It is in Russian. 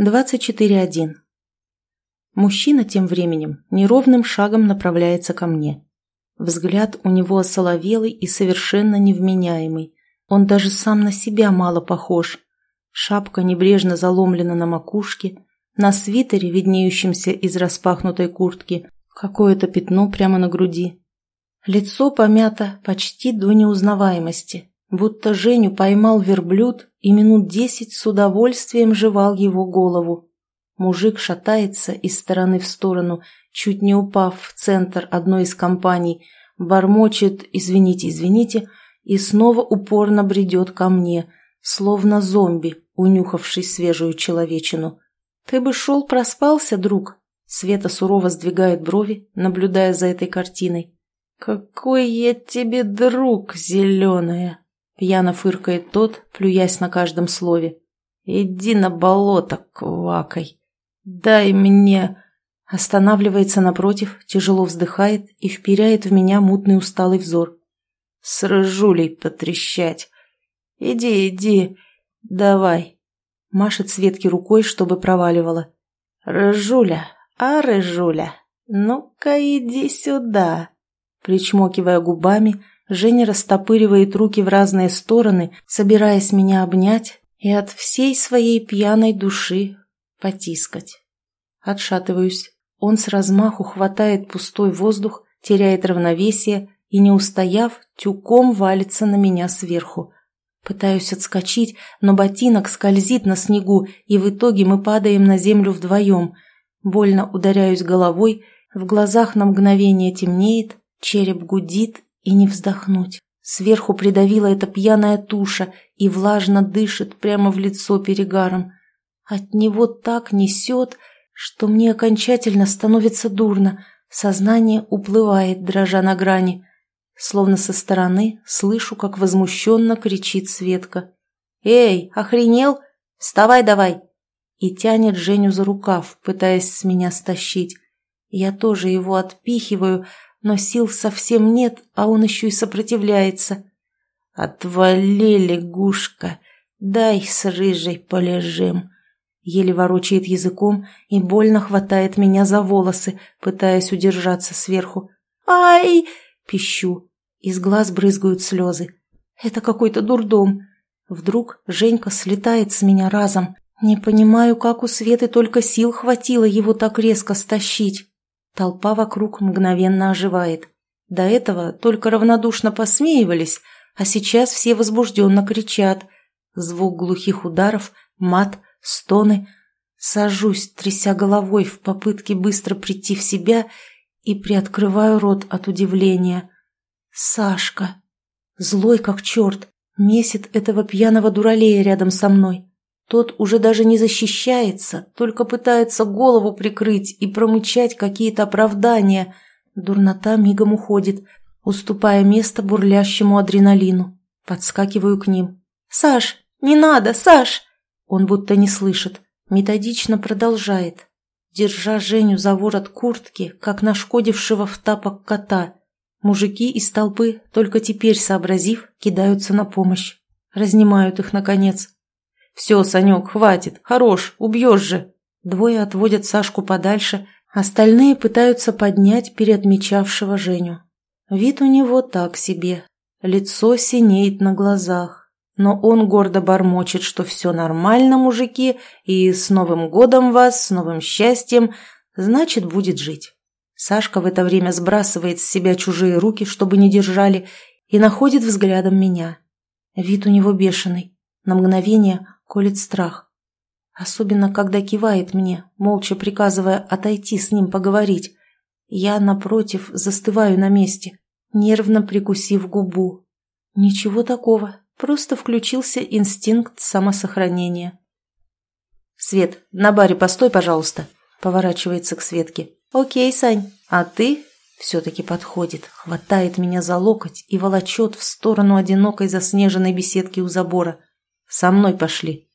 24.1. Мужчина тем временем неровным шагом направляется ко мне. Взгляд у него осоловелый и совершенно невменяемый. Он даже сам на себя мало похож. Шапка небрежно заломлена на макушке, на свитере, виднеющемся из распахнутой куртки, какое-то пятно прямо на груди. Лицо помято почти до неузнаваемости, будто Женю поймал верблюд и минут десять с удовольствием жевал его голову. Мужик шатается из стороны в сторону, чуть не упав в центр одной из компаний, бормочет «извините, извините» и снова упорно бредет ко мне, словно зомби, унюхавший свежую человечину. «Ты бы шел проспался, друг?» Света сурово сдвигает брови, наблюдая за этой картиной. «Какой я тебе друг, зеленая!» Пьяно фыркает тот, плюясь на каждом слове. «Иди на болото, квакай! Дай мне...» Останавливается напротив, тяжело вздыхает и вперяет в меня мутный усталый взор. «С рыжулей потрещать! Иди, иди, давай!» Машет Светке рукой, чтобы проваливала. «Рыжуля, а, Рыжуля, ну-ка иди сюда!» Причмокивая губами, Женя растопыривает руки в разные стороны, собираясь меня обнять и от всей своей пьяной души потискать. Отшатываюсь. Он с размаху хватает пустой воздух, теряет равновесие и, не устояв, тюком валится на меня сверху. Пытаюсь отскочить, но ботинок скользит на снегу, и в итоге мы падаем на землю вдвоем. Больно ударяюсь головой, в глазах на мгновение темнеет, череп гудит и не вздохнуть. Сверху придавила эта пьяная туша и влажно дышит прямо в лицо перегаром. От него так несет, что мне окончательно становится дурно, сознание уплывает, дрожа на грани. Словно со стороны слышу, как возмущенно кричит Светка. «Эй, охренел? Вставай давай!» И тянет Женю за рукав, пытаясь с меня стащить. Я тоже его отпихиваю, но сил совсем нет, а он еще и сопротивляется. «Отвали, лягушка, дай с рыжей полежим!» Еле ворочает языком и больно хватает меня за волосы, пытаясь удержаться сверху. «Ай!» – пищу. Из глаз брызгают слезы. «Это какой-то дурдом!» Вдруг Женька слетает с меня разом. Не понимаю, как у Светы только сил хватило его так резко стащить. Толпа вокруг мгновенно оживает. До этого только равнодушно посмеивались, а сейчас все возбужденно кричат. Звук глухих ударов, мат, стоны. Сажусь, тряся головой в попытке быстро прийти в себя и приоткрываю рот от удивления. Сашка! Злой как черт, месит этого пьяного дуралея рядом со мной. Тот уже даже не защищается, только пытается голову прикрыть и промычать какие-то оправдания. Дурнота мигом уходит, уступая место бурлящему адреналину. Подскакиваю к ним. «Саш, не надо, Саш!» Он будто не слышит, методично продолжает, держа Женю за ворот куртки, как нашкодившего в тапок кота. Мужики из толпы, только теперь сообразив, кидаются на помощь. Разнимают их, наконец. «Все, Санек, хватит, хорош, убьешь же!» Двое отводят Сашку подальше, остальные пытаются поднять переотмечавшего Женю. Вид у него так себе, лицо синеет на глазах, но он гордо бормочет, что все нормально, мужики, и с Новым годом вас, с новым счастьем, значит, будет жить. Сашка в это время сбрасывает с себя чужие руки, чтобы не держали, и находит взглядом меня. Вид у него бешеный. На мгновение колет страх. Особенно, когда кивает мне, молча приказывая отойти с ним поговорить. Я, напротив, застываю на месте, нервно прикусив губу. Ничего такого, просто включился инстинкт самосохранения. «Свет, на баре постой, пожалуйста», — поворачивается к Светке. «Окей, Сань, а ты?» Все-таки подходит, хватает меня за локоть и волочет в сторону одинокой заснеженной беседки у забора. «Со мной пошли».